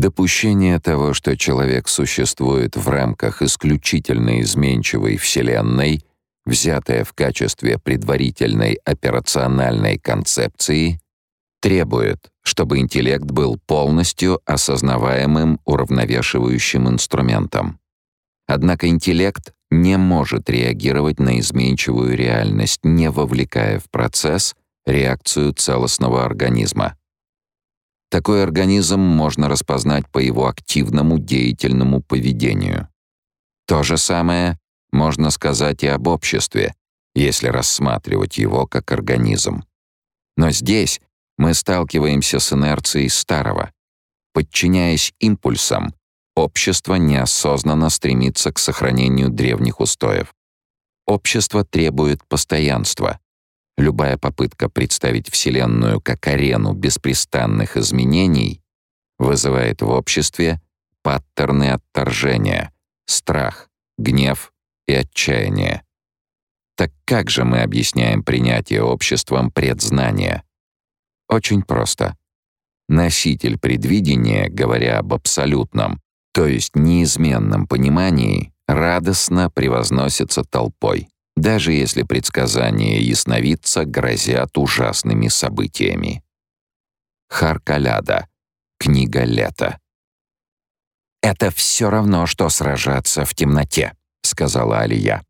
Допущение того, что человек существует в рамках исключительно изменчивой Вселенной, взятое в качестве предварительной операциональной концепции, требует, чтобы интеллект был полностью осознаваемым уравновешивающим инструментом. Однако интеллект не может реагировать на изменчивую реальность, не вовлекая в процесс реакцию целостного организма. Такой организм можно распознать по его активному деятельному поведению. То же самое можно сказать и об обществе, если рассматривать его как организм. Но здесь мы сталкиваемся с инерцией старого. Подчиняясь импульсам, общество неосознанно стремится к сохранению древних устоев. Общество требует постоянства, Любая попытка представить Вселенную как арену беспрестанных изменений вызывает в обществе паттерны отторжения, страх, гнев и отчаяние. Так как же мы объясняем принятие обществом предзнания? Очень просто. Носитель предвидения, говоря об абсолютном, то есть неизменном понимании, радостно превозносится толпой даже если предсказания ясновидца грозят ужасными событиями. Харкаляда. Книга лета. «Это все равно, что сражаться в темноте», — сказала Алия.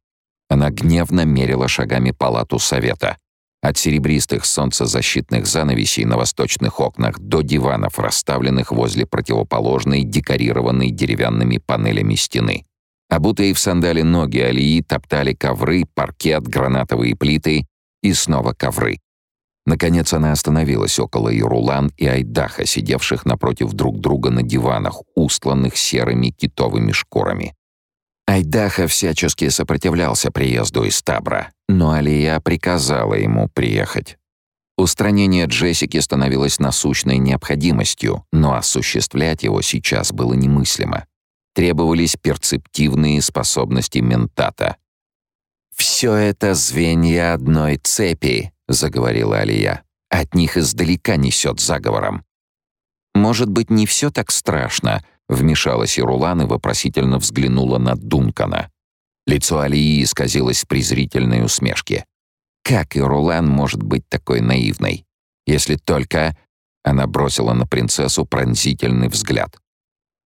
Она гневно мерила шагами палату совета. От серебристых солнцезащитных занавесей на восточных окнах до диванов, расставленных возле противоположной, декорированной деревянными панелями стены. Обутые в сандали ноги Алии топтали ковры, паркет, гранатовые плиты и снова ковры. Наконец она остановилась около Ирулан и Айдаха, сидевших напротив друг друга на диванах, устланных серыми китовыми шкурами. Айдаха всячески сопротивлялся приезду из Табра, но Алия приказала ему приехать. Устранение Джессики становилось насущной необходимостью, но осуществлять его сейчас было немыслимо требовались перцептивные способности ментата. «Все это звенья одной цепи», — заговорила Алия. «От них издалека несет заговором». «Может быть, не все так страшно», — вмешалась Ирулан и вопросительно взглянула на Дункана. Лицо Алии исказилось в презрительной усмешке. «Как Ирулан может быть такой наивной? Если только...» Она бросила на принцессу пронзительный взгляд.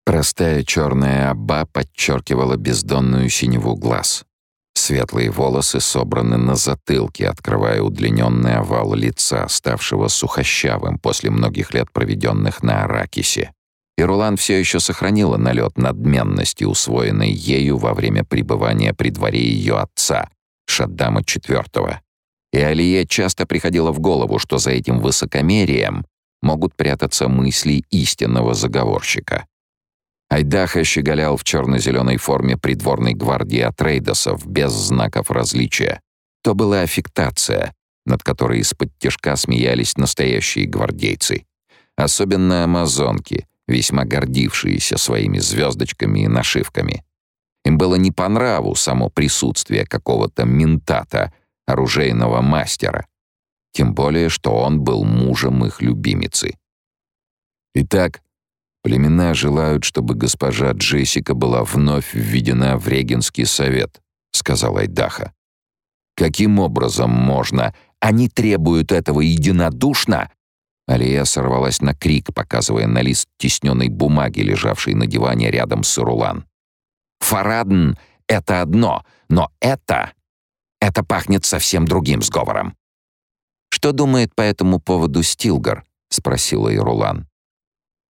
Простая черная аба подчеркивала бездонную синеву глаз. Светлые волосы собраны на затылке, открывая удлиненный овал лица, ставшего сухощавым после многих лет, проведенных на Аракисе. И Рулан все еще сохранила налет надменности, усвоенной ею во время пребывания при дворе ее отца, Шаддама IV. И Алие часто приходило в голову, что за этим высокомерием могут прятаться мысли истинного заговорщика. Айдаха щеголял в черно-зеленой форме придворной гвардии Атрейдосов без знаков различия. То была аффектация, над которой из-под тяжка смеялись настоящие гвардейцы. Особенно амазонки, весьма гордившиеся своими звездочками и нашивками. Им было не по нраву само присутствие какого-то ментата, оружейного мастера. Тем более, что он был мужем их любимицы. Итак, Племена желают, чтобы госпожа Джессика была вновь введена в регенский совет, сказал Айдаха. Каким образом можно? Они требуют этого единодушно. Алия сорвалась на крик, показывая на лист тисненной бумаги, лежавшей на диване рядом с Ирулан. Фарадн — это одно, но это... Это пахнет совсем другим сговором. «Что думает по этому поводу Стилгар?» — спросила Ирулан.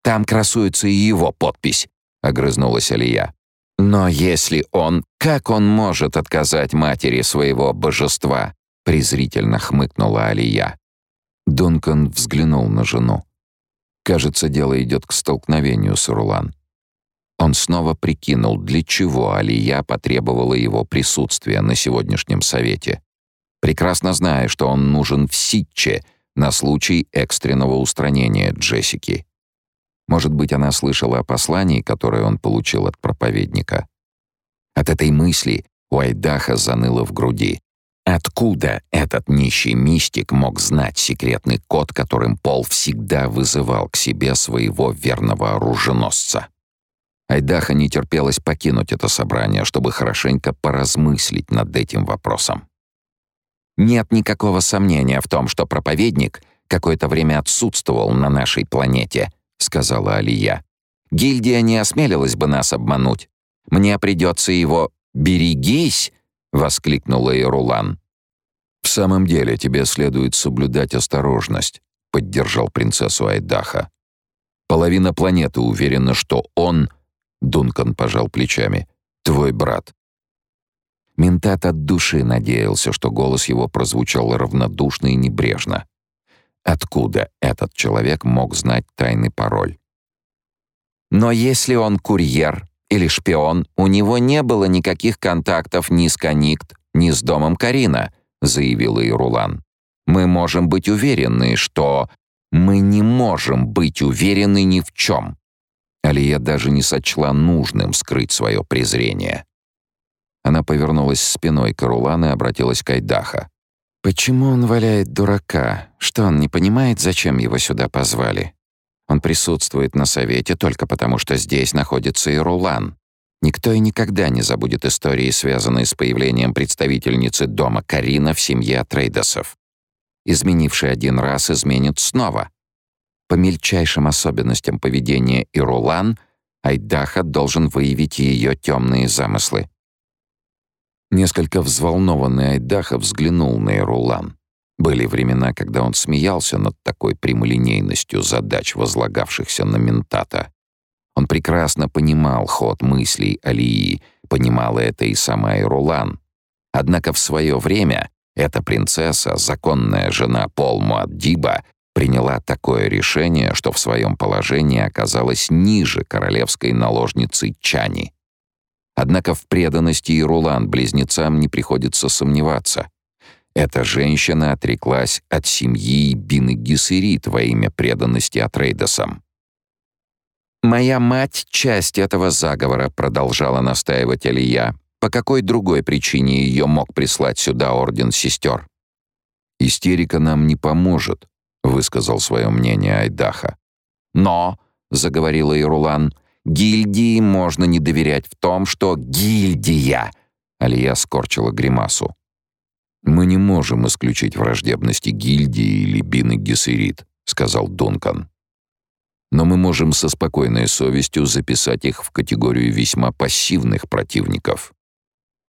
Там красуется и его подпись», — огрызнулась Алия. «Но если он... Как он может отказать матери своего божества?» — презрительно хмыкнула Алия. Дункан взглянул на жену. Кажется, дело идет к столкновению с Урлан. Он снова прикинул, для чего Алия потребовала его присутствия на сегодняшнем совете. Прекрасно зная, что он нужен в Ситче на случай экстренного устранения Джессики. Может быть, она слышала о послании, которое он получил от проповедника. От этой мысли у Айдаха заныло в груди. Откуда этот нищий мистик мог знать секретный код, которым Пол всегда вызывал к себе своего верного оруженосца? Айдаха не терпелось покинуть это собрание, чтобы хорошенько поразмыслить над этим вопросом. Нет никакого сомнения в том, что проповедник какое-то время отсутствовал на нашей планете, сказала Алия. Гильдия не осмелилась бы нас обмануть. Мне придется его «берегись», — воскликнула Ирулан. «В самом деле тебе следует соблюдать осторожность», — поддержал принцессу Айдаха. «Половина планеты уверена, что он...» — Дункан пожал плечами. «Твой брат». Ментат от души надеялся, что голос его прозвучал равнодушно и небрежно. Откуда этот человек мог знать тайный пароль? «Но если он курьер или шпион, у него не было никаких контактов ни с Каникт, ни с домом Карина», заявила Ирулан. «Мы можем быть уверены, что...» «Мы не можем быть уверены ни в чем». Алия даже не сочла нужным скрыть свое презрение. Она повернулась спиной к Ирулан и обратилась к Айдаха. «Почему он валяет дурака? Что он не понимает, зачем его сюда позвали? Он присутствует на совете только потому, что здесь находится Ирулан. Никто и никогда не забудет истории, связанные с появлением представительницы дома Карина в семье Трейдосов. Изменивший один раз изменит снова. По мельчайшим особенностям поведения Ирулан Айдаха должен выявить ее темные замыслы. Несколько взволнованный Айдаха взглянул на Ирулан. Были времена, когда он смеялся над такой прямолинейностью задач, возлагавшихся на ментата. Он прекрасно понимал ход мыслей Алии, понимала это и сама Ирулан. Однако в свое время эта принцесса, законная жена Пол Муаддиба, приняла такое решение, что в своем положении оказалась ниже королевской наложницы Чани. Однако в преданности Ирулан близнецам не приходится сомневаться. Эта женщина отреклась от семьи Бины Гессерит во имя преданности Атрейдосам. «Моя мать — часть этого заговора», — продолжала настаивать Алия. «По какой другой причине ее мог прислать сюда Орден Сестер?» «Истерика нам не поможет», — высказал свое мнение Айдаха. «Но», — заговорила Ирулан, — «гильдии можно не доверять в том, что гильдия...» Алия скорчила гримасу. «Мы не можем исключить враждебности гильдии или Бины Гессерит», — сказал Дункан но мы можем со спокойной совестью записать их в категорию весьма пассивных противников.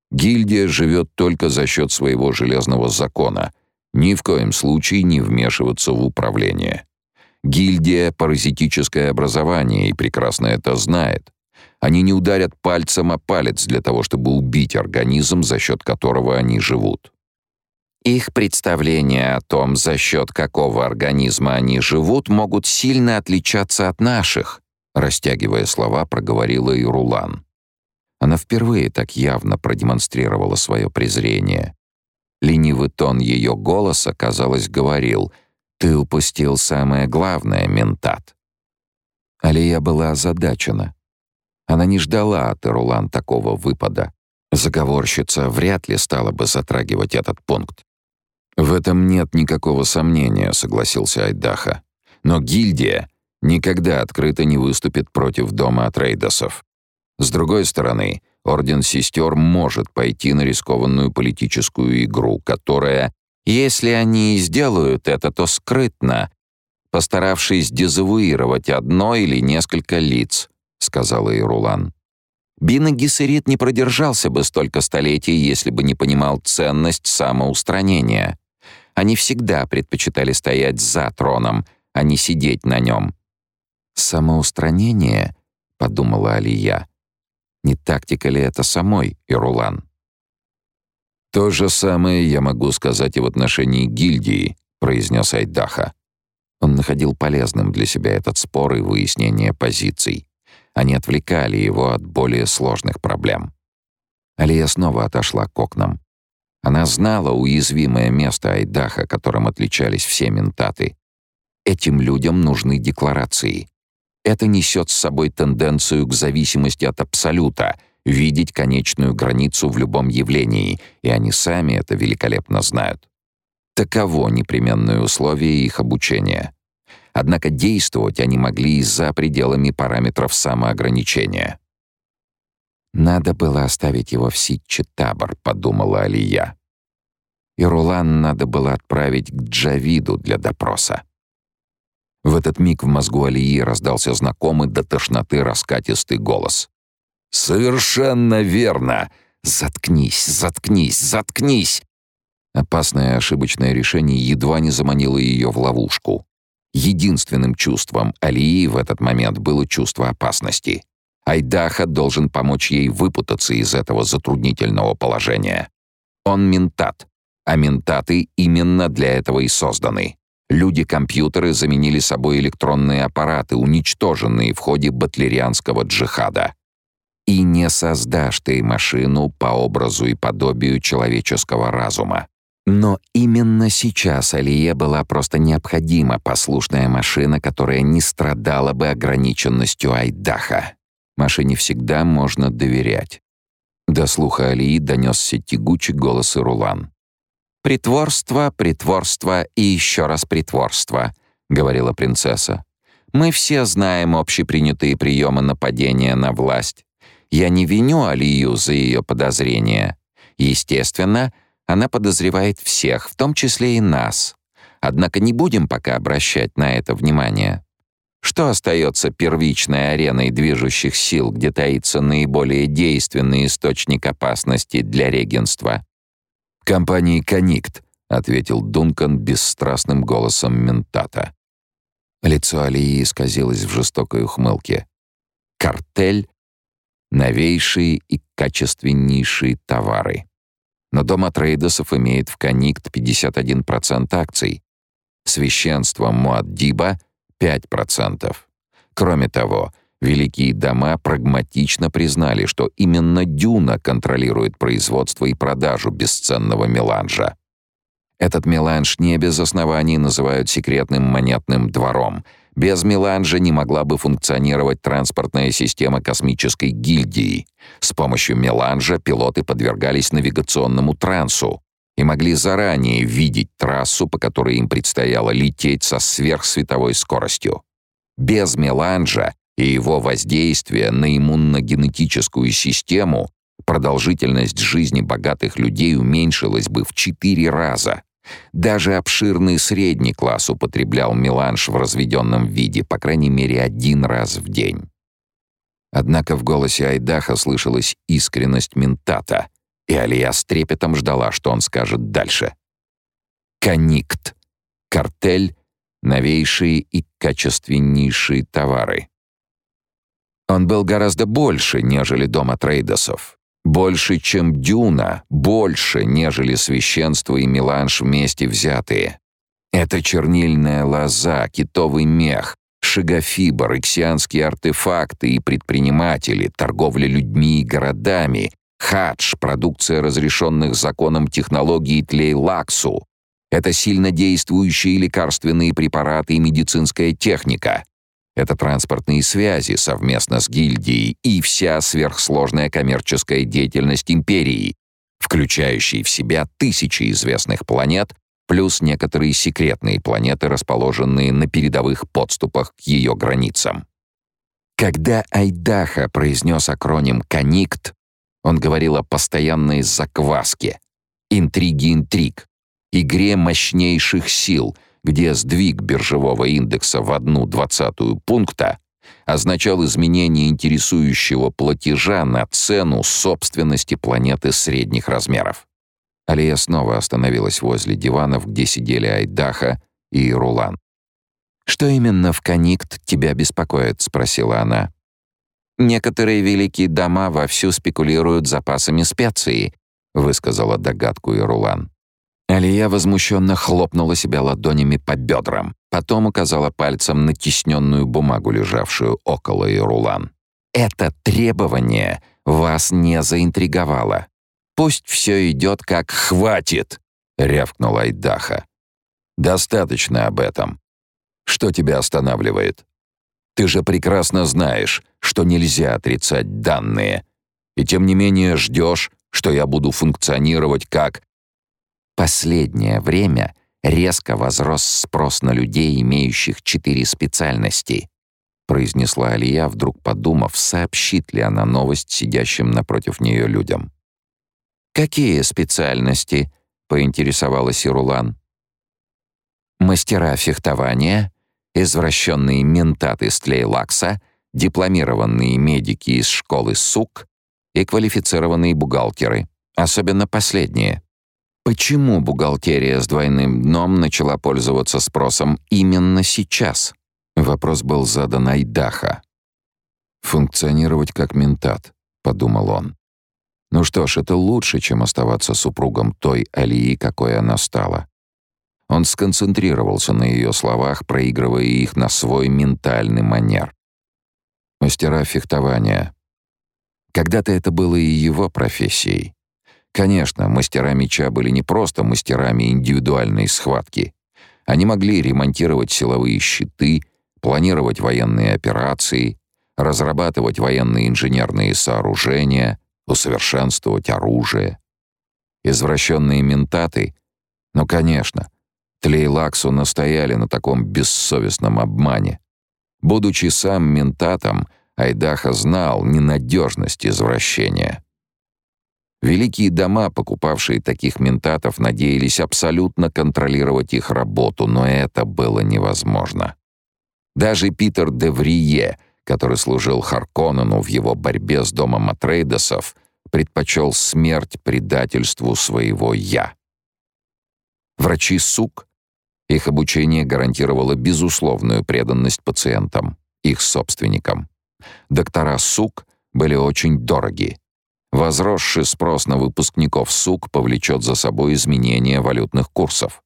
Гильдия живет только за счет своего железного закона, ни в коем случае не вмешиваться в управление. Гильдия — паразитическое образование и прекрасно это знает. Они не ударят пальцем о палец для того, чтобы убить организм, за счет которого они живут. Их представления о том, за счет какого организма они живут, могут сильно отличаться от наших, растягивая слова, проговорила и Рулан. Она впервые так явно продемонстрировала свое презрение. Ленивый тон ее голоса, казалось, говорил «Ты упустил самое главное, ментат». Алия была озадачена. Она не ждала от Ирулан такого выпада. Заговорщица вряд ли стала бы затрагивать этот пункт. «В этом нет никакого сомнения», — согласился Айдаха. «Но гильдия никогда открыто не выступит против дома Атрейдосов. С другой стороны, Орден Сестер может пойти на рискованную политическую игру, которая, если они и сделают это, то скрытно, постаравшись дезавуировать одно или несколько лиц», — сказала Ирулан. Бина Гессерит не продержался бы столько столетий, если бы не понимал ценность самоустранения. Они всегда предпочитали стоять за троном, а не сидеть на нем. «Самоустранение?» — подумала Алия. «Не тактика ли это самой, Ирулан?» «То же самое я могу сказать и в отношении гильдии», — произнес Айдаха. Он находил полезным для себя этот спор и выяснение позиций. Они отвлекали его от более сложных проблем. Алия снова отошла к окнам. Она знала уязвимое место Айдаха, которым отличались все ментаты. Этим людям нужны декларации. Это несет с собой тенденцию к зависимости от абсолюта, видеть конечную границу в любом явлении, и они сами это великолепно знают. Таково непременное условие их обучения. Однако действовать они могли и за пределами параметров самоограничения. «Надо было оставить его в Ситче-Табор», — подумала Алия. И Рулан надо было отправить к Джавиду для допроса. В этот миг в мозгу Алии раздался знакомый до тошноты раскатистый голос. «Совершенно верно! Заткнись, заткнись, заткнись!» Опасное ошибочное решение едва не заманило ее в ловушку. Единственным чувством Алии в этот момент было чувство опасности. Айдаха должен помочь ей выпутаться из этого затруднительного положения. Он ментат, а ментаты именно для этого и созданы. Люди-компьютеры заменили собой электронные аппараты, уничтоженные в ходе батлерианского джихада. И не создашь ты машину по образу и подобию человеческого разума. Но именно сейчас Алие была просто необходима послушная машина, которая не страдала бы ограниченностью Айдаха. Машине всегда можно доверять. До слуха Алии донесся тягучий голос Ирулан. «Притворство, притворство и еще раз притворство», — говорила принцесса. «Мы все знаем общепринятые приемы нападения на власть. Я не виню Алию за ее подозрения. Естественно, — она подозревает всех, в том числе и нас. Однако не будем пока обращать на это внимание. Что остается первичной ареной движущих сил, где таится наиболее действенный источник опасности для регенства? «Компании «Коникт», — ответил Дункан бесстрастным голосом ментата. Лицо Алии исказилось в жестокой ухмылке. «Картель — новейшие и качественнейшие товары» но дом Атрейдесов имеет в Коникт 51% акций, священство Муаддиба — 5%. Кроме того, великие дома прагматично признали, что именно Дюна контролирует производство и продажу бесценного меланжа. Этот меланж не без оснований называют секретным монетным двором — без меланжа не могла бы функционировать транспортная система космической гильдии. С помощью меланжа пилоты подвергались навигационному трансу и могли заранее видеть трассу, по которой им предстояло лететь со сверхсветовой скоростью. Без меланжа и его воздействия на иммуногенетическую систему продолжительность жизни богатых людей уменьшилась бы в четыре раза. Даже обширный средний класс употреблял меланж в разведенном виде, по крайней мере, один раз в день. Однако в голосе Айдаха слышалась искренность ментата, и Алия с трепетом ждала, что он скажет дальше. «Коникт. Картель. Новейшие и качественнейшие товары». Он был гораздо больше, нежели дома трейдосов. Больше, чем Дюна, больше, нежели священство и меланж вместе взятые. Это чернильная лоза, китовый мех, шагофибр, иксианские артефакты и предприниматели, торговля людьми и городами, хадж, продукция разрешенных законом технологий тлей-лаксу. Это сильно действующие лекарственные препараты и медицинская техника. Это транспортные связи совместно с гильдией и вся сверхсложная коммерческая деятельность империи, включающая в себя тысячи известных планет, плюс некоторые секретные планеты, расположенные на передовых подступах к ее границам. Когда Айдаха произнес акроним «Коникт», он говорил о постоянной закваске, интриге интриг, игре мощнейших сил — где сдвиг биржевого индекса в одну двадцатую пункта означал изменение интересующего платежа на цену собственности планеты средних размеров. Алия снова остановилась возле диванов, где сидели Айдаха и Рулан. «Что именно в Коникт тебя беспокоит?» — спросила она. «Некоторые великие дома вовсю спекулируют запасами специй», — высказала догадку Ирулан. Алия возмущенно хлопнула себя ладонями по бедрам, потом указала пальцем на тисненную бумагу, лежавшую около Ирулан. «Это требование вас не заинтриговало. Пусть все идет как «хватит», — рявкнул Айдаха. «Достаточно об этом. Что тебя останавливает? Ты же прекрасно знаешь, что нельзя отрицать данные. И тем не менее ждешь, что я буду функционировать как... Последнее время резко возрос спрос на людей, имеющих четыре специальности, произнесла Алия, вдруг подумав, сообщит ли она новость сидящим напротив нее людям. «Какие специальности?» — поинтересовалась Ирулан. «Мастера фехтования, извращенные ментаты с Тлейлакса, дипломированные медики из школы СУК и квалифицированные бухгалтеры, особенно последние. Почему бухгалтерия с двойным дном начала пользоваться спросом именно сейчас? Вопрос был задан Айдаха. «Функционировать как ментат», — подумал он. Ну что ж, это лучше, чем оставаться супругом той Алии, какой она стала. Он сконцентрировался на ее словах, проигрывая их на свой ментальный манер. Мастера фехтования. Когда-то это было и его профессией. Конечно, мастера меча были не просто мастерами индивидуальной схватки. Они могли ремонтировать силовые щиты, планировать военные операции, разрабатывать военные инженерные сооружения, усовершенствовать оружие. Извращенные ментаты? Ну, конечно. Тлейлаксу настояли на таком бессовестном обмане. Будучи сам ментатом, Айдаха знал ненадежность извращения. Великие дома, покупавшие таких ментатов, надеялись абсолютно контролировать их работу, но это было невозможно. Даже Питер де Врие, который служил Харконнену в его борьбе с домом Атрейдесов, предпочел смерть предательству своего «я». Врачи СУК, их обучение гарантировало безусловную преданность пациентам, их собственникам. Доктора СУК были очень дороги, Возросший спрос на выпускников СУК повлечет за собой изменение валютных курсов.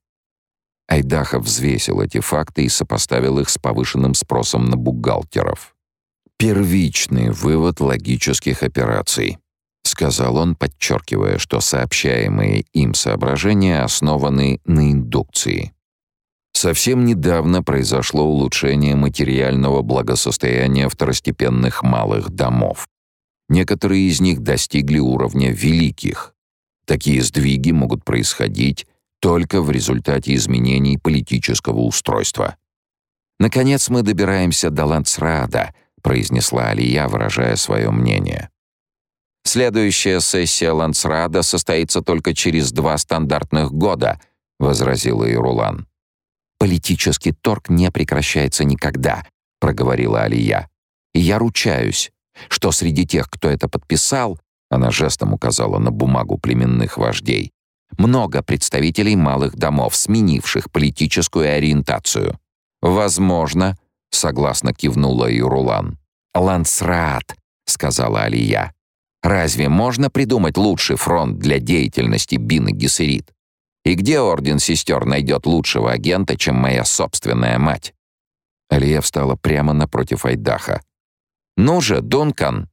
Айдахов взвесил эти факты и сопоставил их с повышенным спросом на бухгалтеров. «Первичный вывод логических операций», — сказал он, подчеркивая, что сообщаемые им соображения основаны на индукции. Совсем недавно произошло улучшение материального благосостояния второстепенных малых домов. Некоторые из них достигли уровня великих. Такие сдвиги могут происходить только в результате изменений политического устройства. «Наконец мы добираемся до Лансрада», — произнесла Алия, выражая свое мнение. «Следующая сессия Лансрада состоится только через два стандартных года», — возразила Ирулан. «Политический торг не прекращается никогда», — проговорила Алия. «И я ручаюсь, что среди тех, кто это подписал, она жестом указала на бумагу племенных вождей, много представителей малых домов, сменивших политическую ориентацию. «Возможно», — согласно кивнула Юрулан. «Лансрат», — сказала Алия. «Разве можно придумать лучший фронт для деятельности Бины Гессерит? И где Орден Сестер найдет лучшего агента, чем моя собственная мать?» Алия встала прямо напротив Айдаха. «Ну же, Дункан!»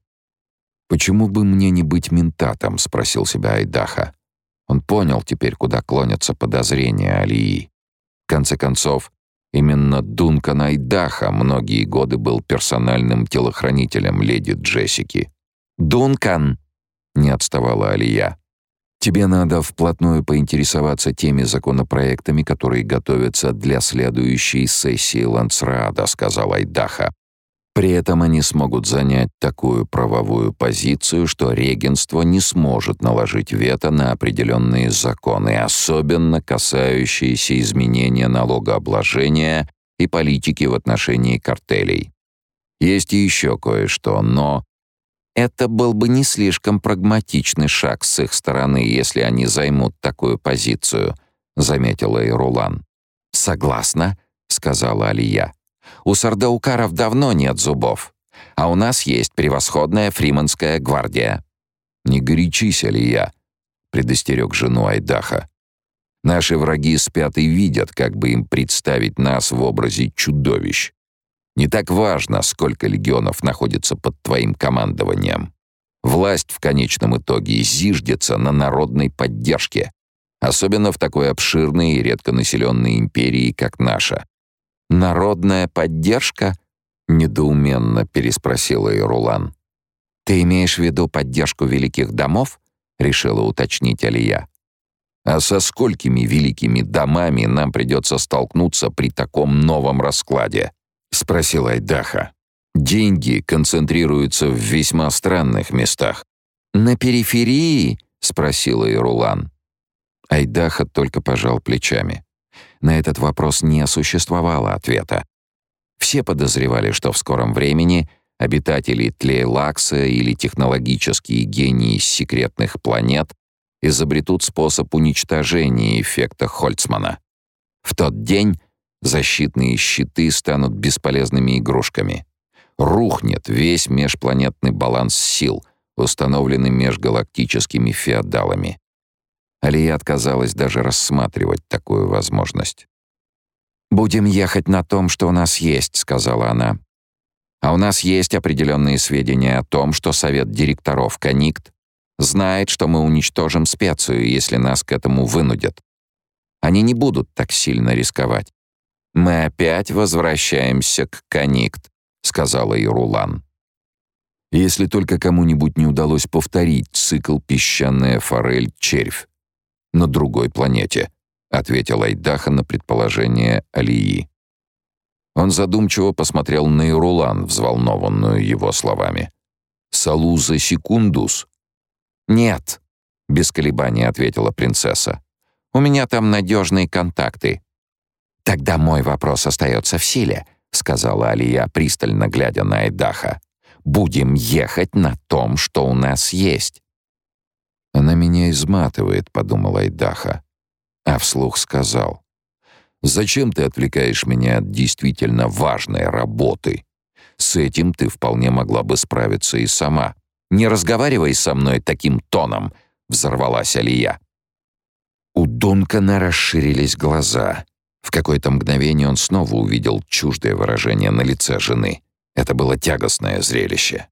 «Почему бы мне не быть ментатом?» — спросил себя Айдаха. Он понял теперь, куда клонятся подозрения Алии. В конце концов, именно Дункан Айдаха многие годы был персональным телохранителем леди Джессики. «Дункан!» — не отставала Алия. «Тебе надо вплотную поинтересоваться теми законопроектами, которые готовятся для следующей сессии Лансраада», — сказал Айдаха. При этом они смогут занять такую правовую позицию, что регенство не сможет наложить вето на определенные законы, особенно касающиеся изменения налогообложения и политики в отношении картелей. Есть и еще кое-что, но это был бы не слишком прагматичный шаг с их стороны, если они займут такую позицию, заметила Ирулан. Согласна, сказала Алия. У сардаукаров давно нет зубов, а у нас есть превосходная фриманская гвардия». «Не горячись, Алия», — предостерег жену Айдаха. «Наши враги спят и видят, как бы им представить нас в образе чудовищ. Не так важно, сколько легионов находится под твоим командованием. Власть в конечном итоге зиждется на народной поддержке, особенно в такой обширной и редко населенной империи, как наша. «Народная поддержка?» — недоуменно переспросила Ирулан. «Ты имеешь в виду поддержку великих домов?» — решила уточнить Алия. «А со сколькими великими домами нам придется столкнуться при таком новом раскладе?» — спросил Айдаха. «Деньги концентрируются в весьма странных местах». «На периферии?» — спросила Ирулан. Айдаха только пожал плечами. На этот вопрос не существовало ответа. Все подозревали, что в скором времени обитатели Тлейлакса или технологические гении секретных планет изобретут способ уничтожения эффекта Хольцмана. В тот день защитные щиты станут бесполезными игрушками. Рухнет весь межпланетный баланс сил, установленный межгалактическими феодалами. Алия отказалась даже рассматривать такую возможность. «Будем ехать на том, что у нас есть», — сказала она. «А у нас есть определенные сведения о том, что совет директоров Коникт знает, что мы уничтожим специю, если нас к этому вынудят. Они не будут так сильно рисковать. Мы опять возвращаемся к Коникт», — сказала Ирулан. Если только кому-нибудь не удалось повторить цикл «Песчаная форель-червь», на другой планете», — ответил Айдаха на предположение Алии. Он задумчиво посмотрел на Ирулан, взволнованную его словами. «Салуза секундус?» «Нет», — без колебаний ответила принцесса. «У меня там надежные контакты». «Тогда мой вопрос остается в силе», — сказала Алия, пристально глядя на Айдаха. «Будем ехать на том, что у нас есть. «Она меня изматывает», — подумал Айдаха. А вслух сказал. «Зачем ты отвлекаешь меня от действительно важной работы? С этим ты вполне могла бы справиться и сама. Не разговаривай со мной таким тоном», — взорвалась Алия. У Дункана расширились глаза. В какое-то мгновение он снова увидел чуждое выражение на лице жены. Это было тягостное зрелище.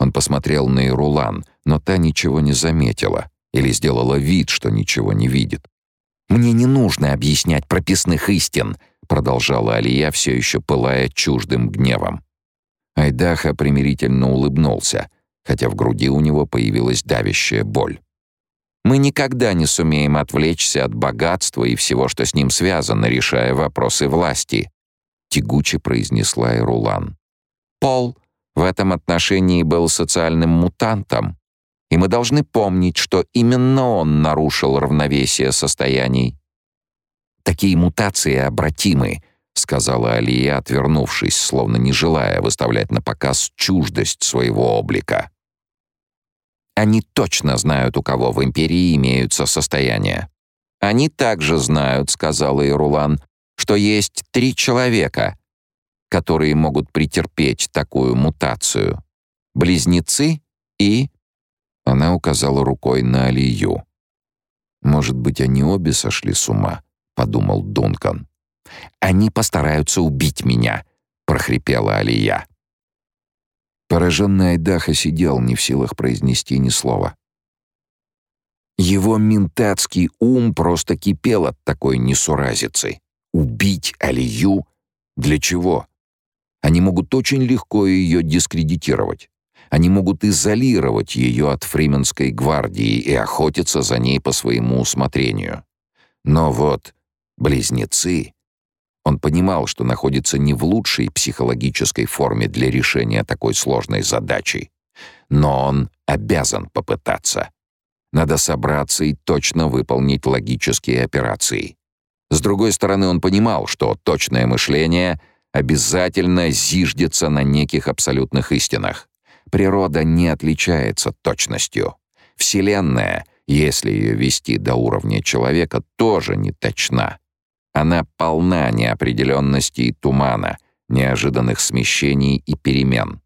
Он посмотрел на Ирулан, но та ничего не заметила или сделала вид, что ничего не видит. «Мне не нужно объяснять прописных истин», продолжала Алия, все еще пылая чуждым гневом. Айдаха примирительно улыбнулся, хотя в груди у него появилась давящая боль. «Мы никогда не сумеем отвлечься от богатства и всего, что с ним связано, решая вопросы власти», — тягуче произнесла Ирулан. «Пол в этом отношении был социальным мутантом, и мы должны помнить, что именно он нарушил равновесие состояний. «Такие мутации обратимы», — сказала Алия, отвернувшись, словно не желая выставлять на показ чуждость своего облика. «Они точно знают, у кого в Империи имеются состояния. Они также знают, — сказала Ирулан, — что есть три человека, которые могут претерпеть такую мутацию. Близнецы и... Она указала рукой на Алию. «Может быть, они обе сошли с ума?» — подумал Дункан. «Они постараются убить меня», — прохрипела Алия. Пораженный Айдаха сидел, не в силах произнести ни слова. Его ментатский ум просто кипел от такой несуразицы. Убить Алию? Для чего? Они могут очень легко ее дискредитировать. Они могут изолировать ее от Фрименской гвардии и охотиться за ней по своему усмотрению. Но вот близнецы... Он понимал, что находится не в лучшей психологической форме для решения такой сложной задачи. Но он обязан попытаться. Надо собраться и точно выполнить логические операции. С другой стороны, он понимал, что точное мышление обязательно зиждется на неких абсолютных истинах. Природа не отличается точностью. Вселенная, если ее вести до уровня человека, тоже не точна. Она полна неопределенности и тумана, неожиданных смещений и перемен.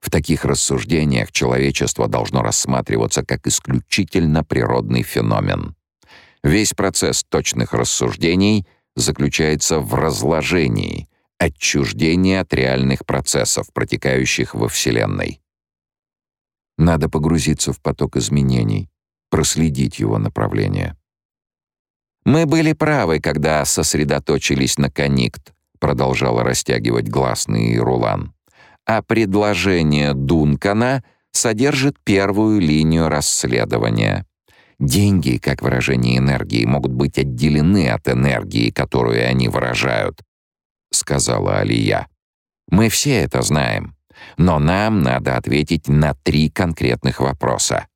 В таких рассуждениях человечество должно рассматриваться как исключительно природный феномен. Весь процесс точных рассуждений заключается в разложении, отчуждении от реальных процессов, протекающих во Вселенной. Надо погрузиться в поток изменений, проследить его направление. «Мы были правы, когда сосредоточились на Коникт», продолжала растягивать гласный Рулан. «А предложение Дункана содержит первую линию расследования. Деньги, как выражение энергии, могут быть отделены от энергии, которую они выражают, сказала Алия. Мы все это знаем, но нам надо ответить на три конкретных вопроса.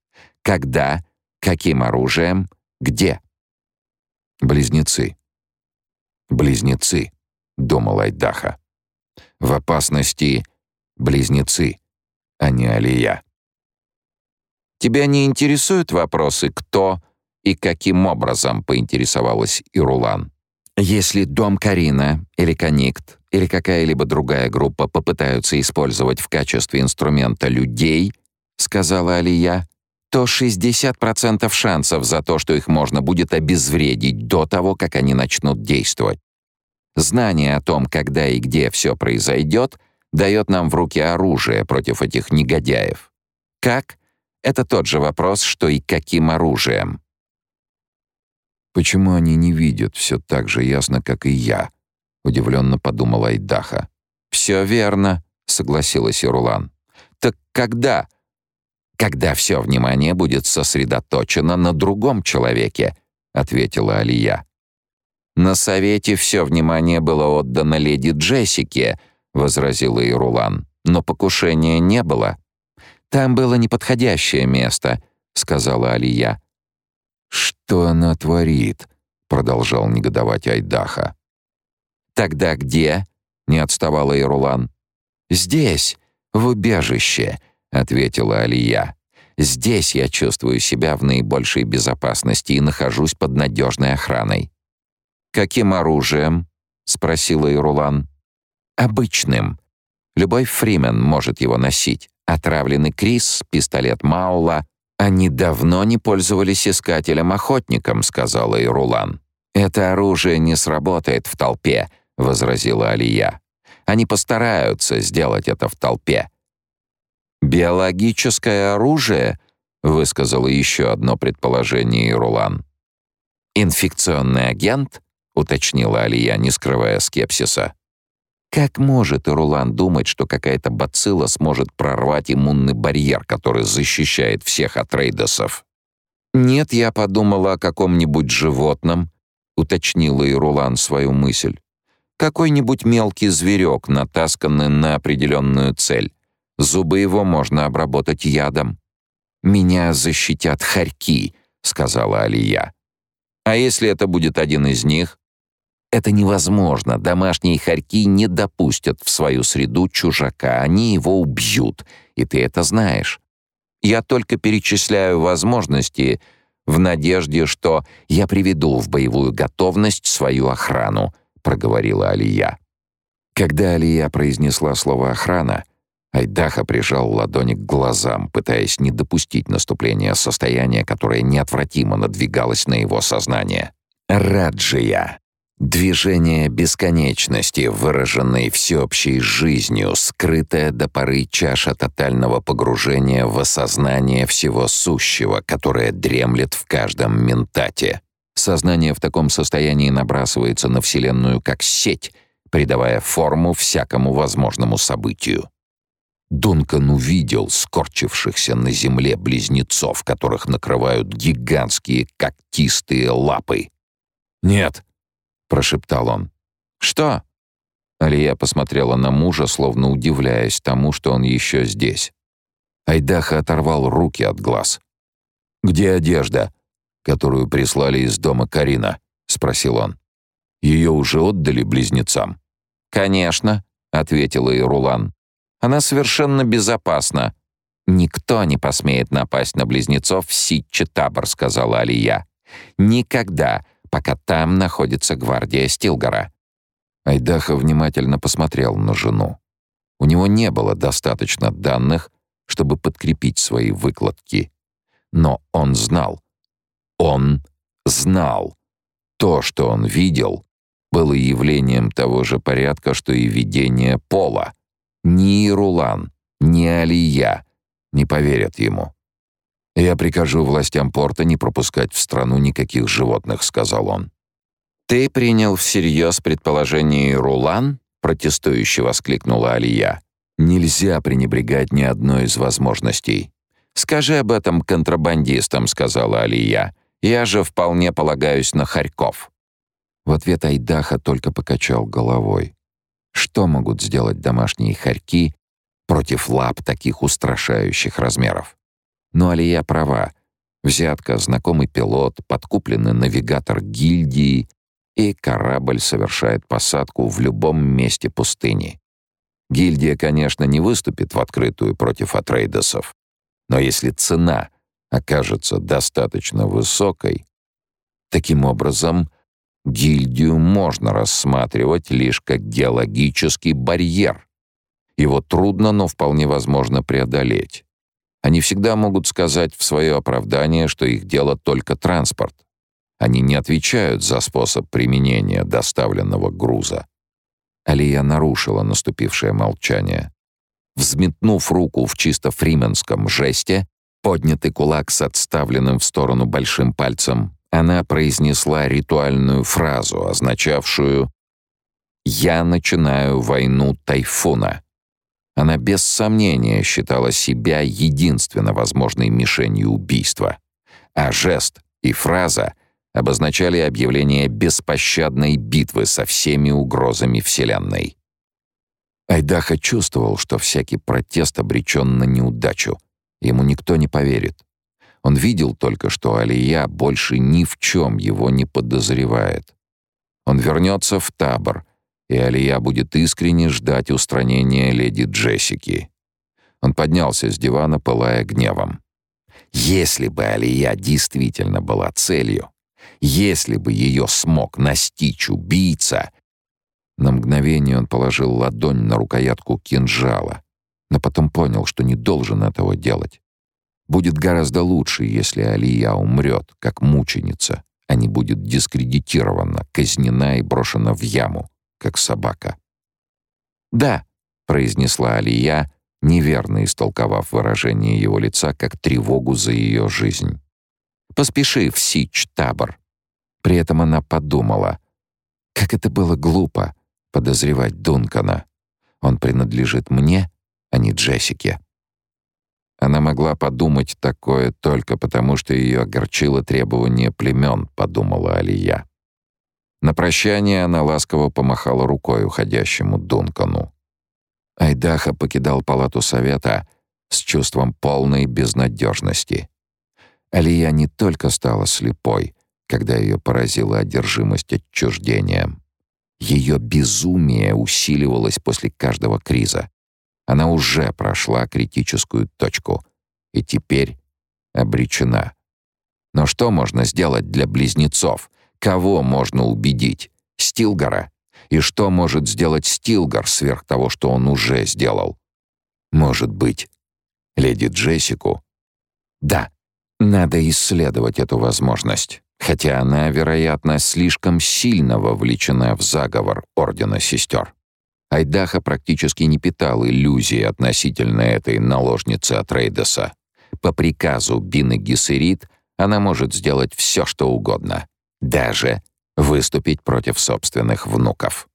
Когда, каким оружием, где? Близнецы. Близнецы, думал Айдаха. В опасности близнецы, а не Алия. Тебя не интересуют вопросы «кто» и «каким образом?» — поинтересовалась Ирулан. Если дом Карина или Коникт или какая-либо другая группа попытаются использовать в качестве инструмента людей, сказала Алия, то 60% шансов за то, что их можно будет обезвредить до того, как они начнут действовать. Знание о том, когда и где все произойдет, дает нам в руки оружие против этих негодяев. Как? Это тот же вопрос, что и каким оружием. Почему они не видят все так же ясно, как и я? удивленно подумал Айдаха. Все верно, согласилась Ирулан. Так когда? Когда все внимание будет сосредоточено на другом человеке, ответила Алия. На совете все внимание было отдано леди Джессике, возразила Ирулан. Но покушения не было. «Там было неподходящее место», — сказала Алия. «Что она творит?» — продолжал негодовать Айдаха. «Тогда где?» — не отставала Ирулан. «Здесь, в убежище», — ответила Алия. «Здесь я чувствую себя в наибольшей безопасности и нахожусь под надежной охраной». «Каким оружием?» — спросила Ирулан. «Обычным. Любой фримен может его носить. Отравленный Крис, пистолет Маула. Они давно не пользовались искателем-охотником, сказала Ирулан. Это оружие не сработает в толпе, возразила Алия. Они постараются сделать это в толпе. Биологическое оружие, высказала еще одно предположение Ирулан. Инфекционный агент, уточнила Алия, не скрывая скепсиса. Как может Ирулан думать, что какая-то бацилла сможет прорвать иммунный барьер, который защищает всех от рейдосов? «Нет, я подумала о каком-нибудь животном», — уточнила Ирулан свою мысль. «Какой-нибудь мелкий зверек, натасканный на определенную цель. Зубы его можно обработать ядом». «Меня защитят хорьки», — сказала Алия. «А если это будет один из них?» Это невозможно. Домашние хорьки не допустят в свою среду чужака. Они его убьют. И ты это знаешь. Я только перечисляю возможности в надежде, что я приведу в боевую готовность свою охрану, проговорила Алия. Когда Алия произнесла слово охрана, Айдаха прижал ладони к глазам, пытаясь не допустить наступления состояния, которое неотвратимо надвигалось на его сознание. Раджия. Движение бесконечности, выраженной всеобщей жизнью, скрытая до поры чаша тотального погружения в осознание всего сущего, которое дремлет в каждом ментате. Сознание в таком состоянии набрасывается на Вселенную как сеть, придавая форму всякому возможному событию. Дункан увидел скорчившихся на земле близнецов, которых накрывают гигантские когтистые лапы. «Нет!» Прошептал он. «Что?» Алия посмотрела на мужа, словно удивляясь тому, что он еще здесь. Айдаха оторвал руки от глаз. «Где одежда, которую прислали из дома Карина?» — спросил он. «Ее уже отдали близнецам?» «Конечно», — ответила Ирулан. «Она совершенно безопасна». «Никто не посмеет напасть на близнецов в Ситче-Табор», — сказала Алия. «Никогда, пока там находится гвардия Стилгора. Айдаха внимательно посмотрел на жену. У него не было достаточно данных, чтобы подкрепить свои выкладки. Но он знал. Он знал. То, что он видел, было явлением того же порядка, что и видение Пола. Ни Ирулан, ни Алия не поверят ему. «Я прикажу властям порта не пропускать в страну никаких животных», — сказал он. «Ты принял всерьез предположение Рулан?» — протестующе воскликнула Алия. Нельзя пренебрегать ни одной из возможностей. «Скажи об этом контрабандистам», — сказала Алия. «Я же вполне полагаюсь на Харьков». В ответ Айдаха только покачал головой. Что могут сделать домашние хорьки против лап таких устрашающих размеров? Но Алия права. Взятка, знакомый пилот, подкупленный навигатор гильдии, и корабль совершает посадку в любом месте пустыни. Гильдия, конечно, не выступит в открытую против атрейдесов, но если цена окажется достаточно высокой, таким образом гильдию можно рассматривать лишь как геологический барьер. Его трудно, но вполне возможно преодолеть. Они всегда могут сказать в свое оправдание, что их дело только транспорт. Они не отвечают за способ применения доставленного груза. Алия нарушила наступившее молчание. Взметнув руку в чисто фрименском жесте, поднятый кулак с отставленным в сторону большим пальцем, она произнесла ритуальную фразу, означавшую «Я начинаю войну тайфуна». Она без сомнения считала себя единственно возможной мишенью убийства, а жест и фраза обозначали объявление беспощадной битвы со всеми угрозами Вселенной. Айдаха чувствовал, что всякий протест обречен на неудачу. Ему никто не поверит. Он видел только, что Алия больше ни в чем его не подозревает. Он вернется в табор, и Алия будет искренне ждать устранения леди Джессики. Он поднялся с дивана, пылая гневом. Если бы Алия действительно была целью, если бы ее смог настичь убийца, на мгновение он положил ладонь на рукоятку кинжала, но потом понял, что не должен этого делать. Будет гораздо лучше, если Алия умрет, как мученица, а не будет дискредитирована, казнена и брошена в яму, как собака. «Да», — произнесла Алия, неверно истолковав выражение его лица как тревогу за ее жизнь. «Поспеши в Сич-табор». При этом она подумала, как это было глупо подозревать Дункана. Он принадлежит мне, а не Джессике. Она могла подумать такое только потому, что ее огорчило требование племен, подумала Алия. На прощание она ласково помахала рукой уходящему Дункану. Айдаха покидал палату совета с чувством полной безнадежности. Алия не только стала слепой, когда ее поразила одержимость отчуждением. Ее безумие усиливалось после каждого криза. Она уже прошла критическую точку и теперь обречена. Но что можно сделать для близнецов? Кого можно убедить? Стилгора? И что может сделать Стилгар сверх того, что он уже сделал? Может быть, леди Джессику? Да, надо исследовать эту возможность хотя она, вероятно, слишком сильно вовлечена в заговор Ордена Сестер. Айдаха практически не питал иллюзий относительно этой наложницы от Рейдеса. По приказу Бины Гессерит она может сделать все, что угодно, даже выступить против собственных внуков.